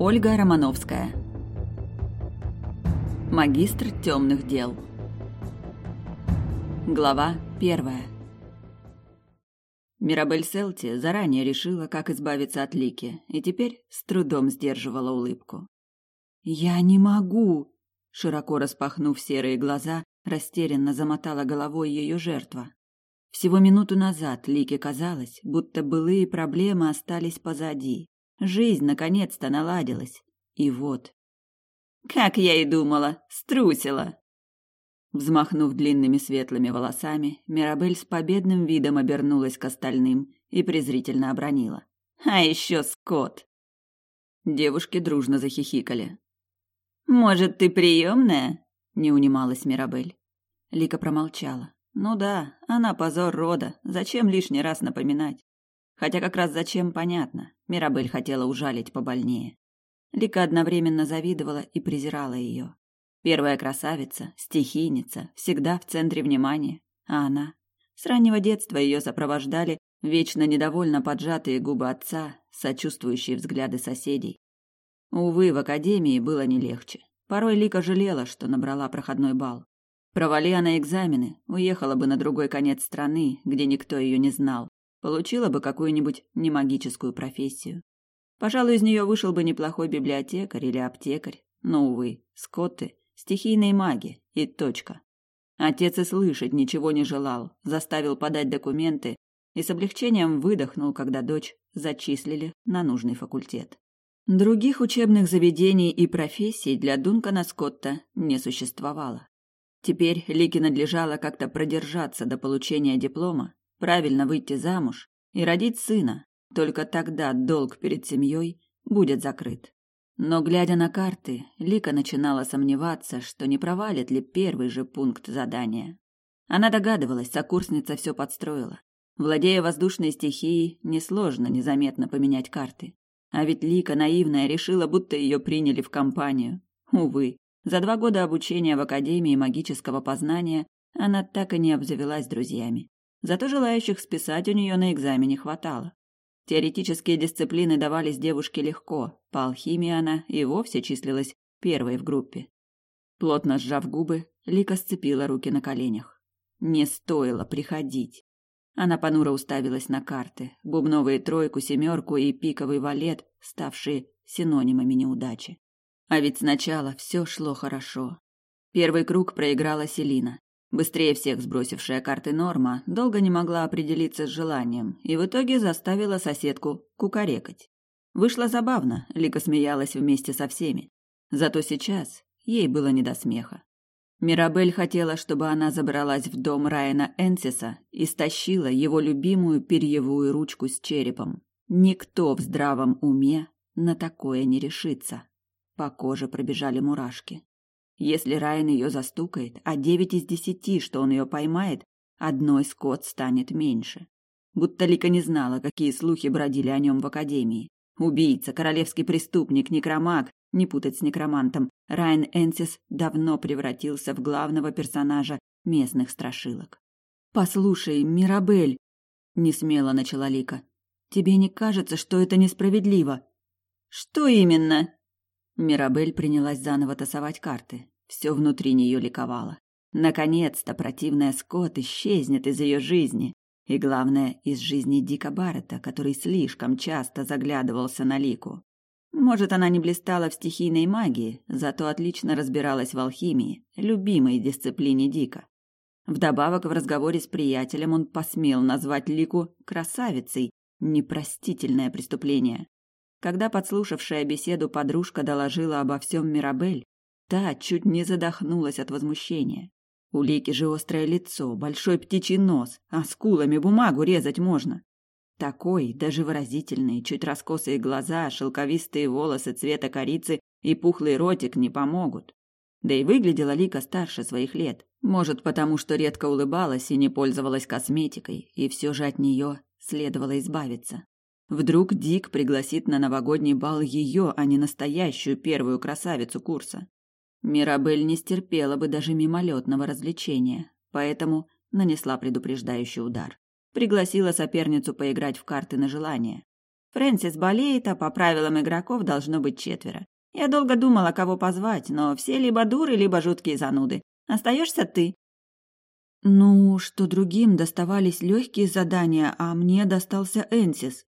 Ольга Романовская. Магистр темных дел. Глава первая. Мирабель Селти заранее решила, как избавиться от Лики, и теперь с трудом сдерживала улыбку. «Я не могу!» Широко распахнув серые глаза, растерянно замотала головой ее жертва. Всего минуту назад Лике казалось, будто былые проблемы остались позади. Жизнь наконец-то наладилась. И вот. «Как я и думала, струсила!» Взмахнув длинными светлыми волосами, Мирабель с победным видом обернулась к остальным и презрительно обронила. «А еще скот!» Девушки дружно захихикали. «Может, ты приемная?» – не унималась Мирабель. Лика промолчала. «Ну да, она позор рода, зачем лишний раз напоминать?» Хотя как раз зачем, понятно. Мирабель хотела ужалить побольнее. Лика одновременно завидовала и презирала ее. Первая красавица, стихийница, всегда в центре внимания, а она... С раннего детства ее сопровождали вечно недовольно поджатые губы отца, сочувствующие взгляды соседей. Увы, в академии было не легче. Порой Лика жалела, что набрала проходной балл. Провали она экзамены, уехала бы на другой конец страны, где никто ее не знал, получила бы какую-нибудь немагическую профессию. Пожалуй, из нее вышел бы неплохой библиотекарь или аптекарь, но, увы, скотты стихийные маги и точка. Отец и слышать ничего не желал, заставил подать документы и с облегчением выдохнул, когда дочь зачислили на нужный факультет. Других учебных заведений и профессий для Дункана Скотта не существовало. Теперь Лике надлежало как-то продержаться до получения диплома, правильно выйти замуж и родить сына. Только тогда долг перед семьей будет закрыт. Но, глядя на карты, Лика начинала сомневаться, что не провалит ли первый же пункт задания. Она догадывалась, сокурсница все подстроила. Владея воздушной стихией, несложно незаметно поменять карты. А ведь Лика, наивная, решила, будто ее приняли в компанию. Увы, за два года обучения в Академии магического познания она так и не обзавелась друзьями. Зато желающих списать у нее на экзамене хватало. Теоретические дисциплины давались девушке легко, по алхимии она и вовсе числилась первой в группе. Плотно сжав губы, Лика сцепила руки на коленях. Не стоило приходить. Она понуро уставилась на карты, бубновые тройку, семерку и пиковый валет, ставшие синонимами неудачи. А ведь сначала все шло хорошо. Первый круг проиграла Селина. Быстрее всех сбросившая карты Норма долго не могла определиться с желанием и в итоге заставила соседку кукарекать. Вышло забавно, Лика смеялась вместе со всеми. Зато сейчас ей было не до смеха. Мирабель хотела, чтобы она забралась в дом Райана Энсиса и стащила его любимую перьевую ручку с черепом. Никто в здравом уме на такое не решится. По коже пробежали мурашки. Если Райан ее застукает, а девять из десяти, что он ее поймает, одной скот станет меньше. Будто Лика не знала, какие слухи бродили о нем в академии. Убийца, королевский преступник, некромаг, не путать с некромантом, Райан Энсис давно превратился в главного персонажа местных страшилок. «Послушай, Мирабель», — несмело начала Лика, — «тебе не кажется, что это несправедливо?» «Что именно?» Мирабель принялась заново тасовать карты. Все внутри нее ликовало. Наконец-то противная Скотт исчезнет из ее жизни. И главное, из жизни Дика Баррета, который слишком часто заглядывался на Лику. Может, она не блистала в стихийной магии, зато отлично разбиралась в алхимии, любимой дисциплине Дика. Вдобавок, в разговоре с приятелем он посмел назвать Лику красавицей, непростительное преступление. Когда подслушавшая беседу подружка доложила обо всем Мирабель, та чуть не задохнулась от возмущения. У Лики же острое лицо, большой птичий нос, а скулами бумагу резать можно. Такой, даже выразительный, чуть раскосые глаза, шелковистые волосы цвета корицы и пухлый ротик не помогут. Да и выглядела Лика старше своих лет. Может, потому что редко улыбалась и не пользовалась косметикой, и все же от нее следовало избавиться. Вдруг Дик пригласит на новогодний бал ее, а не настоящую первую красавицу курса. Мирабель не стерпела бы даже мимолетного развлечения, поэтому нанесла предупреждающий удар. Пригласила соперницу поиграть в карты на желание. Фрэнсис болеет, а по правилам игроков должно быть четверо. Я долго думала, кого позвать, но все либо дуры, либо жуткие зануды. Остаешься ты. Ну, что другим доставались легкие задания, а мне достался Энсис.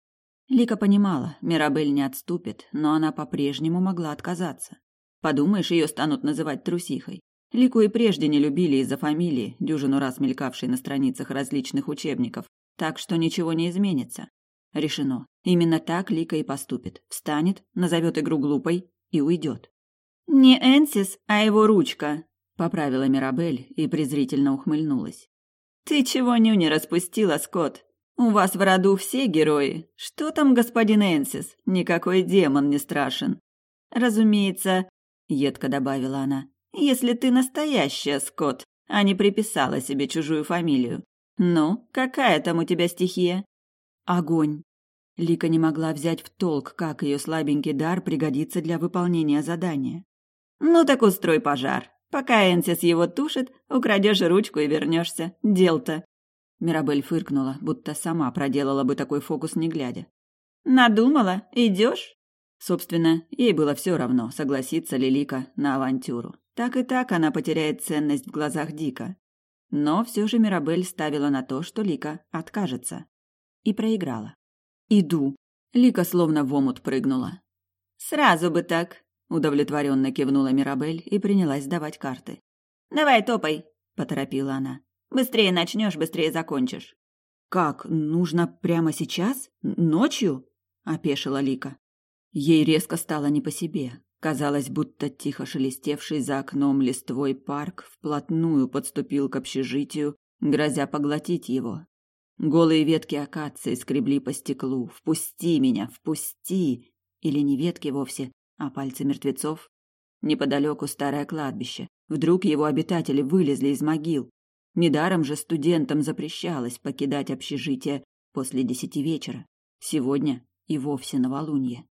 Лика понимала, Мирабель не отступит, но она по-прежнему могла отказаться. Подумаешь, ее станут называть трусихой. Лику и прежде не любили из-за фамилии, дюжину раз мелькавшей на страницах различных учебников, так что ничего не изменится. Решено. Именно так Лика и поступит. Встанет, назовет игру глупой и уйдет. «Не Энсис, а его ручка», — поправила Мирабель и презрительно ухмыльнулась. «Ты чего нюни распустила, Скотт? У вас в роду все герои. Что там, господин Энсис? Никакой демон не страшен. Разумеется, едко добавила она. Если ты настоящая, Скотт, а не приписала себе чужую фамилию. Ну, какая там у тебя стихия? Огонь. Лика не могла взять в толк, как ее слабенький дар пригодится для выполнения задания. Ну так устрой пожар. Пока Энсис его тушит, украдешь ручку и вернешься. Дел-то. Мирабель фыркнула, будто сама проделала бы такой фокус не глядя. Надумала? Идешь? Собственно, ей было все равно, согласится ли Лика на авантюру. Так и так она потеряет ценность в глазах Дика. Но все же Мирабель ставила на то, что Лика откажется. И проиграла. «Иду». Лика словно в омут прыгнула. «Сразу бы так», — удовлетворенно кивнула Мирабель и принялась давать карты. «Давай топай», — поторопила она. «Быстрее начнешь, быстрее закончишь». «Как? Нужно прямо сейчас? Ночью?» — опешила Лика. Ей резко стало не по себе. Казалось, будто тихо шелестевший за окном листвой парк вплотную подступил к общежитию, грозя поглотить его. Голые ветки акации скребли по стеклу. «Впусти меня! Впусти!» Или не ветки вовсе, а пальцы мертвецов. Неподалеку старое кладбище. Вдруг его обитатели вылезли из могил. Недаром же студентам запрещалось покидать общежитие после десяти вечера. Сегодня и вовсе новолунье.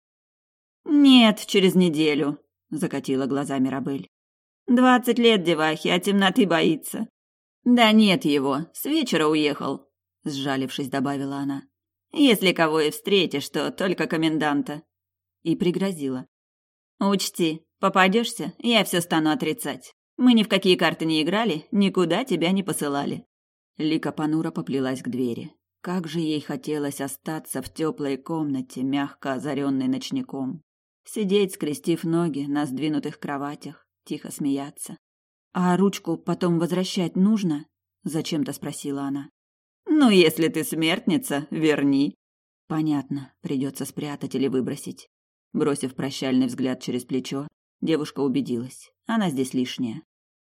«Нет, через неделю», — закатила глаза Мирабель. «Двадцать лет девахи, а темноты боится». «Да нет его, с вечера уехал», — сжалившись, добавила она. «Если кого и встретишь, то только коменданта». И пригрозила. «Учти, попадешься, я все стану отрицать. Мы ни в какие карты не играли, никуда тебя не посылали». Лика понуро поплелась к двери. Как же ей хотелось остаться в теплой комнате, мягко озаренной ночником. Сидеть, скрестив ноги на сдвинутых кроватях, тихо смеяться. «А ручку потом возвращать нужно?» — зачем-то спросила она. «Ну, если ты смертница, верни». «Понятно, придется спрятать или выбросить». Бросив прощальный взгляд через плечо, девушка убедилась, она здесь лишняя,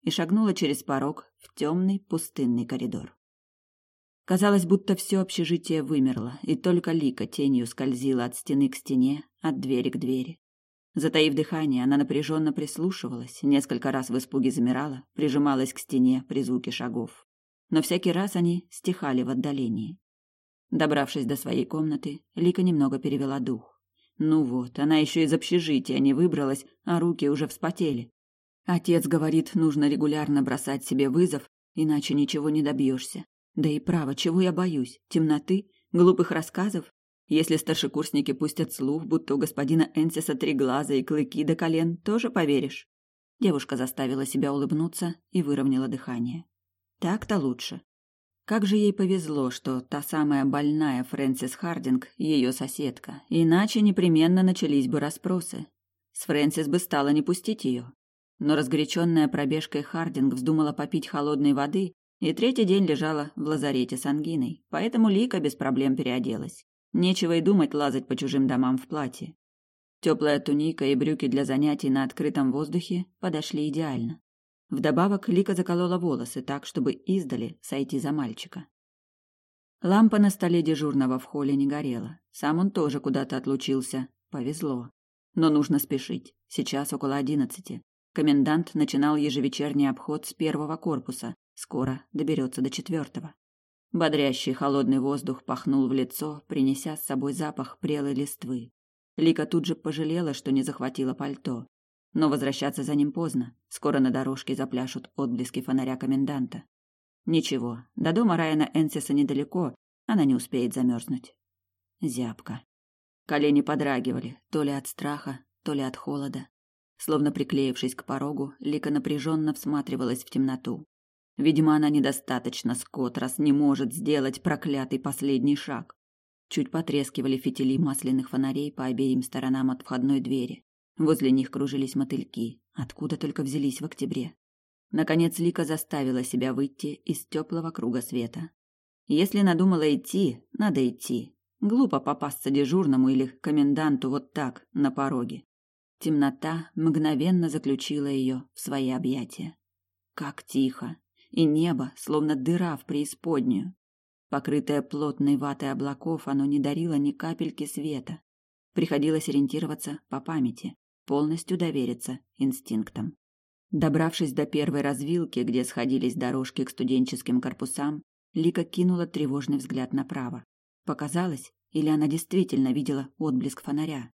и шагнула через порог в темный пустынный коридор. Казалось, будто все общежитие вымерло, и только Лика тенью скользила от стены к стене, от двери к двери. Затаив дыхание, она напряженно прислушивалась, несколько раз в испуге замирала, прижималась к стене при звуке шагов. Но всякий раз они стихали в отдалении. Добравшись до своей комнаты, Лика немного перевела дух. Ну вот, она еще из общежития не выбралась, а руки уже вспотели. Отец говорит, нужно регулярно бросать себе вызов, иначе ничего не добьешься. Да и право, чего я боюсь? Темноты? Глупых рассказов? Если старшекурсники пустят слух, будто у господина Энсиса три глаза и клыки до колен, тоже поверишь. Девушка заставила себя улыбнуться и выровняла дыхание. Так-то лучше. Как же ей повезло, что та самая больная Фрэнсис Хардинг – ее соседка, иначе непременно начались бы расспросы. С Фрэнсис бы стало не пустить ее. Но разгоряченная пробежкой Хардинг вздумала попить холодной воды и третий день лежала в лазарете с ангиной, поэтому Лика без проблем переоделась. Нечего и думать лазать по чужим домам в платье. Теплая туника и брюки для занятий на открытом воздухе подошли идеально. Вдобавок Лика заколола волосы так, чтобы издали сойти за мальчика. Лампа на столе дежурного в холле не горела. Сам он тоже куда-то отлучился. Повезло. Но нужно спешить. Сейчас около одиннадцати. Комендант начинал ежевечерний обход с первого корпуса. Скоро доберется до четвертого. Бодрящий холодный воздух пахнул в лицо, принеся с собой запах прелой листвы. Лика тут же пожалела, что не захватила пальто. Но возвращаться за ним поздно. Скоро на дорожке запляшут отблески фонаря коменданта. Ничего, до дома Райана Энсиса недалеко, она не успеет замерзнуть. Зябко. Колени подрагивали, то ли от страха, то ли от холода. Словно приклеившись к порогу, Лика напряженно всматривалась в темноту. Видимо, она недостаточно скот, раз не может сделать проклятый последний шаг. Чуть потрескивали фитили масляных фонарей по обеим сторонам от входной двери. Возле них кружились мотыльки, откуда только взялись в октябре. Наконец Лика заставила себя выйти из теплого круга света. Если надумала идти, надо идти. Глупо попасться дежурному или коменданту вот так, на пороге. Темнота мгновенно заключила ее в свои объятия. Как тихо, и небо, словно дыра в преисподнюю. Покрытое плотной ватой облаков, оно не дарило ни капельки света. Приходилось ориентироваться по памяти, полностью довериться инстинктам. Добравшись до первой развилки, где сходились дорожки к студенческим корпусам, Лика кинула тревожный взгляд направо. Показалось, или она действительно видела отблеск фонаря?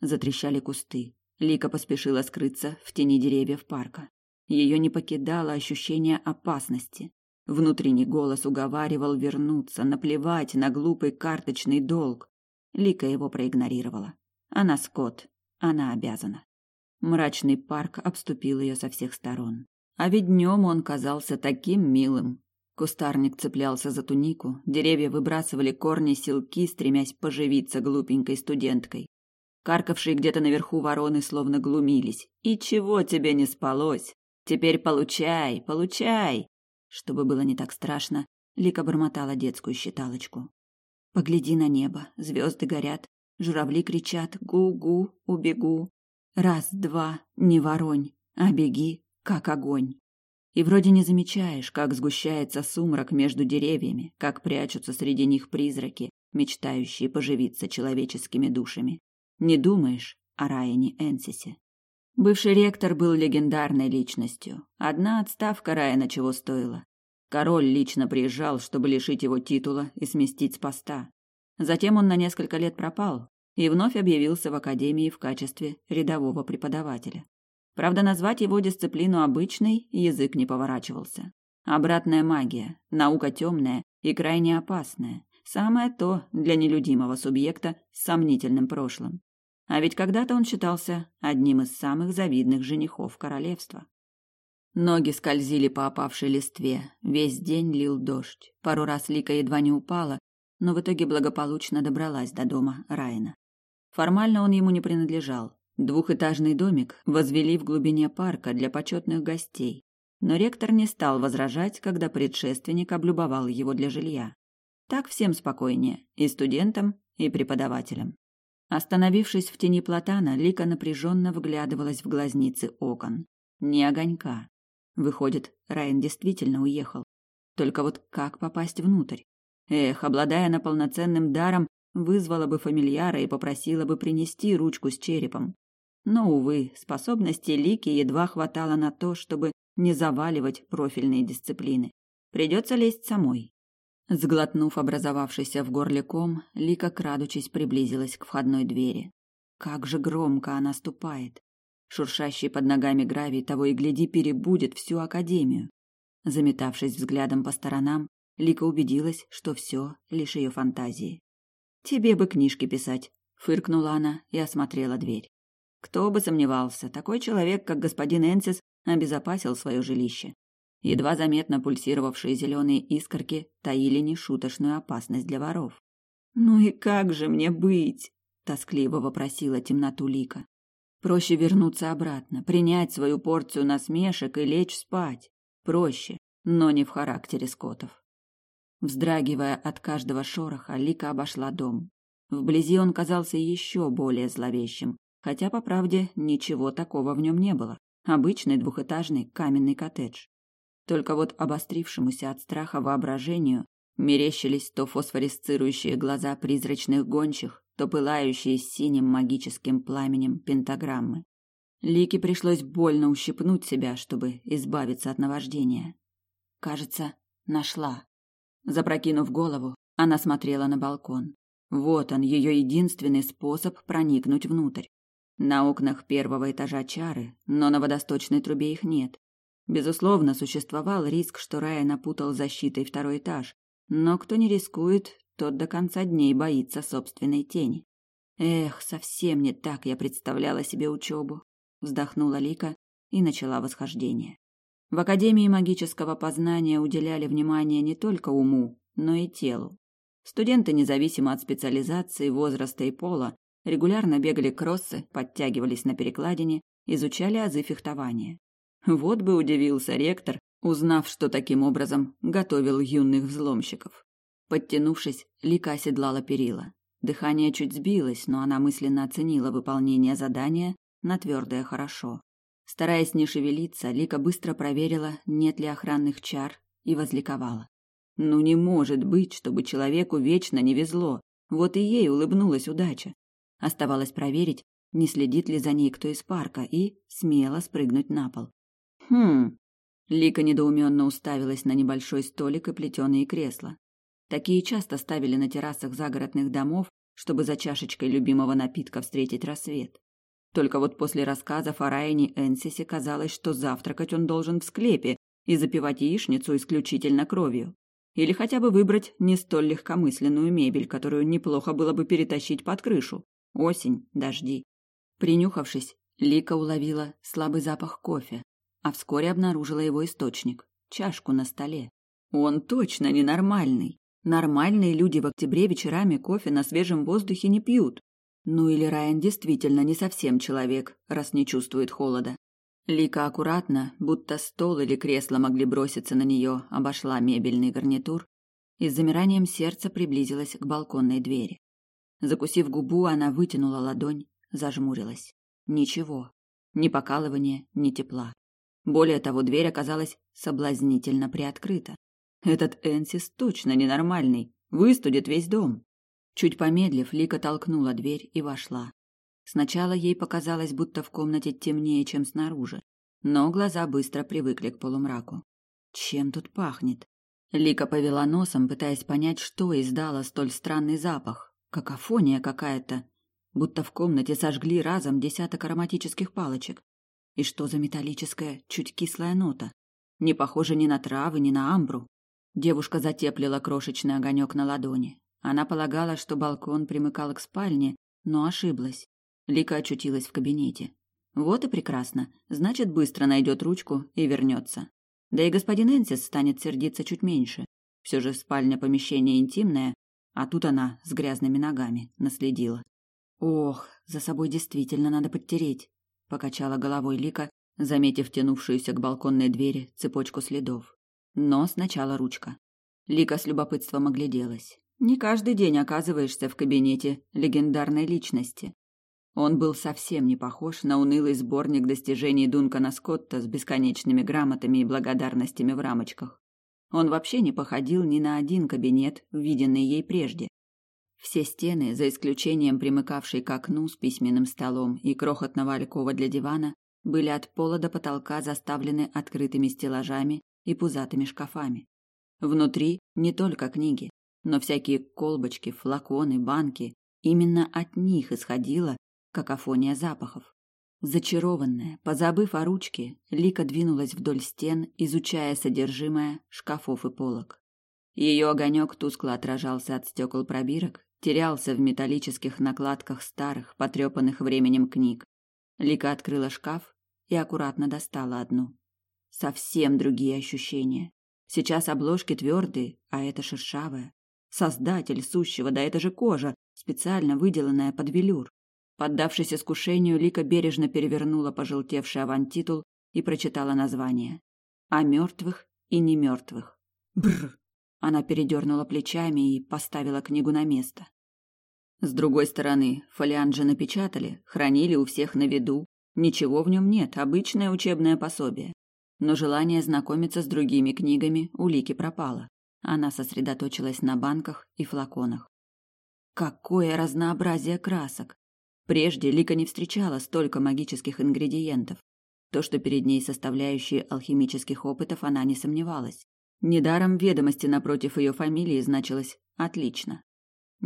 Затрещали кусты. Лика поспешила скрыться в тени деревьев парка. Ее не покидало ощущение опасности. Внутренний голос уговаривал вернуться, наплевать на глупый карточный долг. Лика его проигнорировала. Она скот, она обязана. Мрачный парк обступил ее со всех сторон. А ведь днем он казался таким милым. Кустарник цеплялся за тунику, деревья выбрасывали корни силки, стремясь поживиться глупенькой студенткой. Каркавшие где-то наверху вороны словно глумились. «И чего тебе не спалось? Теперь получай, получай!» Чтобы было не так страшно, Лика бормотала детскую считалочку. «Погляди на небо, звезды горят, журавли кричат «гу-гу, убегу». Раз, два, не воронь, а беги, как огонь. И вроде не замечаешь, как сгущается сумрак между деревьями, как прячутся среди них призраки, мечтающие поживиться человеческими душами. Не думаешь о Райане Энсисе. Бывший ректор был легендарной личностью. Одна отставка Райана чего стоила. Король лично приезжал, чтобы лишить его титула и сместить с поста. Затем он на несколько лет пропал и вновь объявился в академии в качестве рядового преподавателя. Правда, назвать его дисциплину обычной язык не поворачивался. Обратная магия, наука темная и крайне опасная. Самое то для нелюдимого субъекта с сомнительным прошлым. А ведь когда-то он считался одним из самых завидных женихов королевства. Ноги скользили по опавшей листве, весь день лил дождь. Пару раз Лика едва не упала, но в итоге благополучно добралась до дома Райна. Формально он ему не принадлежал. Двухэтажный домик возвели в глубине парка для почетных гостей, но ректор не стал возражать, когда предшественник облюбовал его для жилья. Так всем спокойнее, и студентам, и преподавателям. Остановившись в тени платана, Лика напряженно вглядывалась в глазницы окон. Ни огонька. Выходит, Райан действительно уехал. Только вот как попасть внутрь? Эх, обладая на полноценным даром, вызвала бы фамильяра и попросила бы принести ручку с черепом. Но, увы, способности Лики едва хватало на то, чтобы не заваливать профильные дисциплины. Придется лезть самой. Сглотнув образовавшийся в горле ком, Лика, крадучись, приблизилась к входной двери. Как же громко она ступает. Шуршащий под ногами гравий того и гляди перебудет всю академию. Заметавшись взглядом по сторонам, Лика убедилась, что все лишь ее фантазии. «Тебе бы книжки писать», — фыркнула она и осмотрела дверь. Кто бы сомневался, такой человек, как господин Энсис, обезопасил свое жилище. Едва заметно пульсировавшие зеленые искорки таили нешуточную опасность для воров. «Ну и как же мне быть?» – тоскливо вопросила темноту Лика. «Проще вернуться обратно, принять свою порцию насмешек и лечь спать. Проще, но не в характере скотов». Вздрагивая от каждого шороха, Лика обошла дом. Вблизи он казался еще более зловещим, хотя, по правде, ничего такого в нем не было. Обычный двухэтажный каменный коттедж. Только вот обострившемуся от страха воображению мерещились то фосфоресцирующие глаза призрачных гончих, то пылающие синим магическим пламенем пентаграммы. Лике пришлось больно ущипнуть себя, чтобы избавиться от наваждения. Кажется, нашла. Запрокинув голову, она смотрела на балкон. Вот он, ее единственный способ проникнуть внутрь. На окнах первого этажа чары, но на водосточной трубе их нет. Безусловно, существовал риск, что Рая напутал защитой второй этаж, но кто не рискует, тот до конца дней боится собственной тени. Эх, совсем не так я представляла себе учебу. Вздохнула Лика и начала восхождение. В Академии магического познания уделяли внимание не только уму, но и телу. Студенты, независимо от специализации, возраста и пола, регулярно бегали кроссы, подтягивались на перекладине, изучали азы фехтования. Вот бы удивился ректор, узнав, что таким образом готовил юных взломщиков. Подтянувшись, Лика оседлала перила. Дыхание чуть сбилось, но она мысленно оценила выполнение задания на твердое хорошо. Стараясь не шевелиться, Лика быстро проверила, нет ли охранных чар, и возликовала. Ну не может быть, чтобы человеку вечно не везло. Вот и ей улыбнулась удача. Оставалось проверить, не следит ли за ней кто из парка, и смело спрыгнуть на пол. Хм. Лика недоуменно уставилась на небольшой столик и плетеные кресла. Такие часто ставили на террасах загородных домов, чтобы за чашечкой любимого напитка встретить рассвет. Только вот после рассказов о Райане Энсисе казалось, что завтракать он должен в склепе и запивать яичницу исключительно кровью. Или хотя бы выбрать не столь легкомысленную мебель, которую неплохо было бы перетащить под крышу. Осень, дожди. Принюхавшись, Лика уловила слабый запах кофе, а вскоре обнаружила его источник – чашку на столе. Он точно ненормальный. Нормальные люди в октябре вечерами кофе на свежем воздухе не пьют. Ну или Райан действительно не совсем человек, раз не чувствует холода. Лика аккуратно, будто стол или кресло могли броситься на нее, обошла мебельный гарнитур и с замиранием сердца приблизилась к балконной двери. Закусив губу, она вытянула ладонь, зажмурилась. Ничего. Ни покалывания, ни тепла. Более того, дверь оказалась соблазнительно приоткрыта. Этот Энсис точно ненормальный, выстудит весь дом. Чуть помедлив, Лика толкнула дверь и вошла. Сначала ей показалось, будто в комнате темнее, чем снаружи, но глаза быстро привыкли к полумраку. Чем тут пахнет? Лика повела носом, пытаясь понять, что издало столь странный запах. Какофония какая-то, будто в комнате сожгли разом десяток ароматических палочек. И что за металлическая, чуть кислая нота? Не похоже ни на травы, ни на амбру. Девушка затеплила крошечный огонек на ладони. Она полагала, что балкон примыкал к спальне, но ошиблась. Лика очутилась в кабинете. Вот и прекрасно. Значит, быстро найдет ручку и вернется. Да и господин Энсис станет сердиться чуть меньше. Все же спальня помещение интимное, а тут она с грязными ногами наследила. Ох, за собой действительно надо подтереть, покачала головой Лика, заметив тянувшуюся к балконной двери цепочку следов. Но сначала ручка. Лика с любопытством огляделась. Не каждый день оказываешься в кабинете легендарной личности. Он был совсем не похож на унылый сборник достижений Дункана Скотта с бесконечными грамотами и благодарностями в рамочках. Он вообще не походил ни на один кабинет, виденный ей прежде. Все стены, за исключением примыкавшей к окну с письменным столом и крохотного алькова для дивана, были от пола до потолка заставлены открытыми стеллажами и пузатыми шкафами. Внутри не только книги, но всякие колбочки, флаконы, банки. Именно от них исходила какофония запахов. Зачарованная, позабыв о ручке, Лика двинулась вдоль стен, изучая содержимое шкафов и полок. Ее огонек тускло отражался от стекол пробирок, терялся в металлических накладках старых, потрепанных временем книг. Лика открыла шкаф и аккуратно достала одну. Совсем другие ощущения. Сейчас обложки твердые, а это шершавая. Создатель сущего, да это же кожа, специально выделанная под велюр. Поддавшись искушению, Лика бережно перевернула пожелтевший авантитул и прочитала название. «О мертвых и не мертвых». Она передернула плечами и поставила книгу на место. С другой стороны, фолиант же напечатали, хранили у всех на виду. Ничего в нем нет, обычное учебное пособие. Но желание знакомиться с другими книгами у Лики пропало. Она сосредоточилась на банках и флаконах. Какое разнообразие красок! Прежде Лика не встречала столько магических ингредиентов. То, что перед ней составляющие алхимических опытов, она не сомневалась. Недаром ведомости напротив ее фамилии значилось «отлично».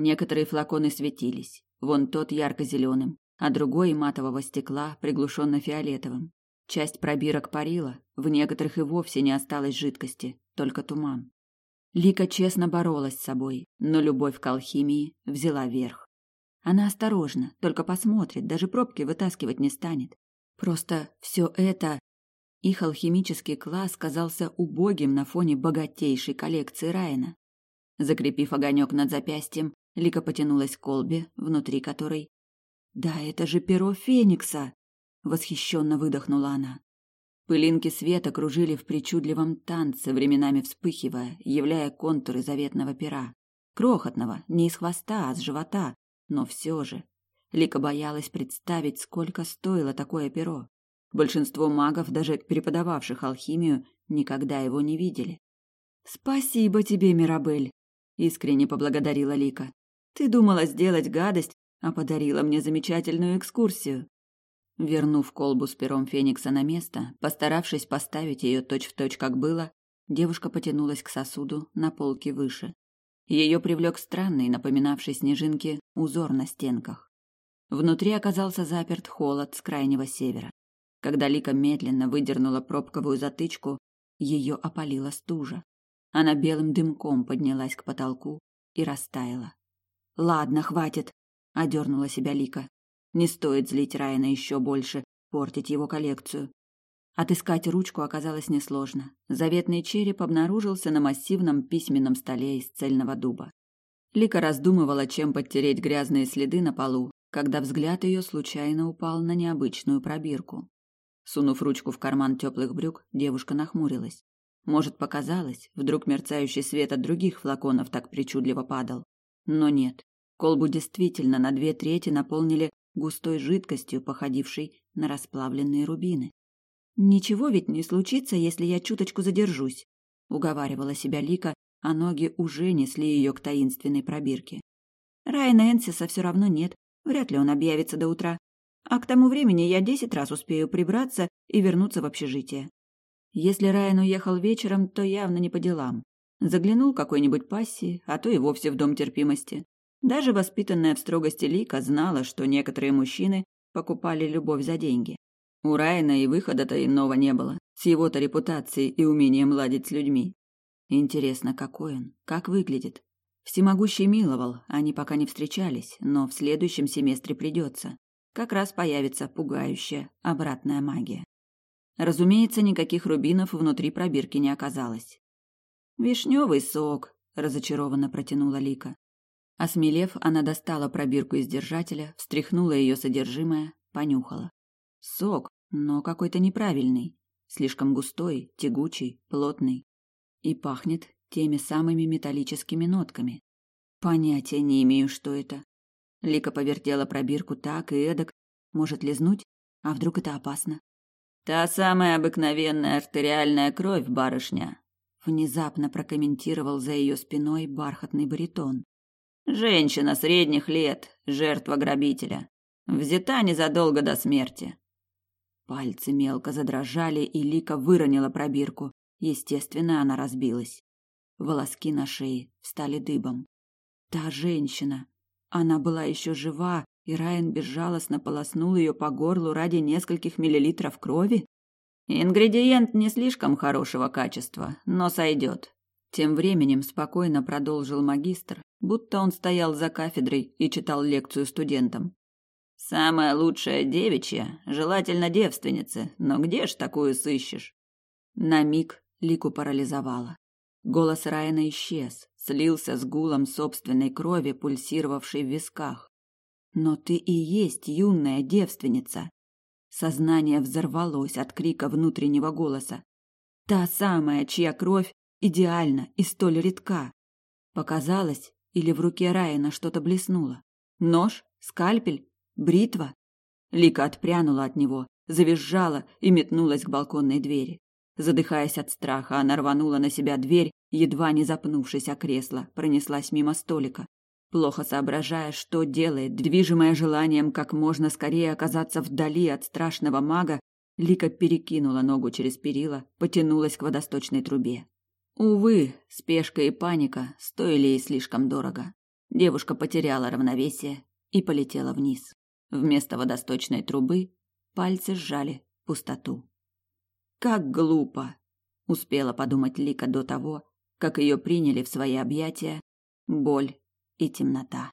Некоторые флаконы светились, вон тот ярко-зеленым, а другой матового стекла приглушенно-фиолетовым. Часть пробирок парила, в некоторых и вовсе не осталось жидкости, только туман. Лика честно боролась с собой, но любовь к алхимии взяла верх. Она осторожна, только посмотрит, даже пробки вытаскивать не станет. Просто все это... Их алхимический класс казался убогим на фоне богатейшей коллекции Райана. Закрепив огонек над запястьем, Лика потянулась к колбе, внутри которой... «Да это же перо Феникса!» — восхищенно выдохнула она. Пылинки света кружили в причудливом танце, временами вспыхивая, являя контуры заветного пера. Крохотного, не из хвоста, а с живота, но все же. Лика боялась представить, сколько стоило такое перо. Большинство магов, даже преподававших алхимию, никогда его не видели. «Спасибо тебе, Мирабель!» — искренне поблагодарила Лика. «Ты думала сделать гадость, а подарила мне замечательную экскурсию». Вернув колбу с пером Феникса на место, постаравшись поставить ее точь-в-точь, как было, девушка потянулась к сосуду на полке выше. Ее привлек странный, напоминавший снежинки, узор на стенках. Внутри оказался заперт холод с крайнего севера. Когда Лика медленно выдернула пробковую затычку, ее опалила стужа. Она белым дымком поднялась к потолку и растаяла. «Ладно, хватит», — одернула себя Лика. Не стоит злить Райана еще больше, портить его коллекцию. Отыскать ручку оказалось несложно. Заветный череп обнаружился на массивном письменном столе из цельного дуба. Лика раздумывала, чем подтереть грязные следы на полу, когда взгляд ее случайно упал на необычную пробирку. Сунув ручку в карман теплых брюк, девушка нахмурилась. Может, показалось, вдруг мерцающий свет от других флаконов так причудливо падал. Но нет. Колбу действительно на две трети наполнили густой жидкостью, походившей на расплавленные рубины. «Ничего ведь не случится, если я чуточку задержусь», — уговаривала себя Лика, а ноги уже несли ее к таинственной пробирке. Райана Энсиса все равно нет, вряд ли он объявится до утра. А к тому времени я десять раз успею прибраться и вернуться в общежитие. Если Райан уехал вечером, то явно не по делам. Заглянул какой-нибудь пассии, а то и вовсе в дом терпимости. Даже воспитанная в строгости Лика знала, что некоторые мужчины покупали любовь за деньги. У Райана и выхода-то иного не было, с его-то репутацией и умением ладить с людьми. Интересно, какой он, как выглядит. Всемогущий миловал, они пока не встречались, но в следующем семестре придется. Как раз появится пугающая обратная магия. Разумеется, никаких рубинов внутри пробирки не оказалось. «Вишневый сок», — разочарованно протянула Лика. Осмелев, она достала пробирку из держателя, встряхнула ее содержимое, понюхала. Сок, но какой-то неправильный, слишком густой, тягучий, плотный. И пахнет теми самыми металлическими нотками. Понятия не имею, что это. Лика повертела пробирку так и эдак. Может лизнуть? А вдруг это опасно? Та самая обыкновенная артериальная кровь, барышня. Внезапно прокомментировал за ее спиной бархатный баритон. Женщина средних лет, жертва грабителя. Взята незадолго до смерти. Пальцы мелко задрожали, и Лика выронила пробирку. Естественно, она разбилась. Волоски на шее стали дыбом. Та женщина. Она была еще жива, и Райан безжалостно полоснул ее по горлу ради нескольких миллилитров крови? Ингредиент не слишком хорошего качества, но сойдет. Тем временем спокойно продолжил магистр, будто он стоял за кафедрой и читал лекцию студентам. Самая лучшая девичья, желательно девственница, но где ж такую сыщешь? На миг Лику парализовало. Голос Райана исчез, слился с гулом собственной крови, пульсировавшей в висках. Но ты и есть юная девственница. Сознание взорвалось от крика внутреннего голоса. Та самая, чья кровь идеальна и столь редка. Показалось, или в руке Райана что-то блеснуло. Нож? Скальпель? Бритва? Лика отпрянула от него, завизжала и метнулась к балконной двери. Задыхаясь от страха, она рванула на себя дверь, едва не запнувшись о кресло, пронеслась мимо столика. Плохо соображая, что делает, движимая желанием как можно скорее оказаться вдали от страшного мага, Лика перекинула ногу через перила, потянулась к водосточной трубе. Увы, спешка и паника стоили ей слишком дорого. Девушка потеряла равновесие и полетела вниз. Вместо водосточной трубы пальцы сжали пустоту. Как глупо, успела подумать Лика до того, как ее приняли в свои объятия боль и темнота.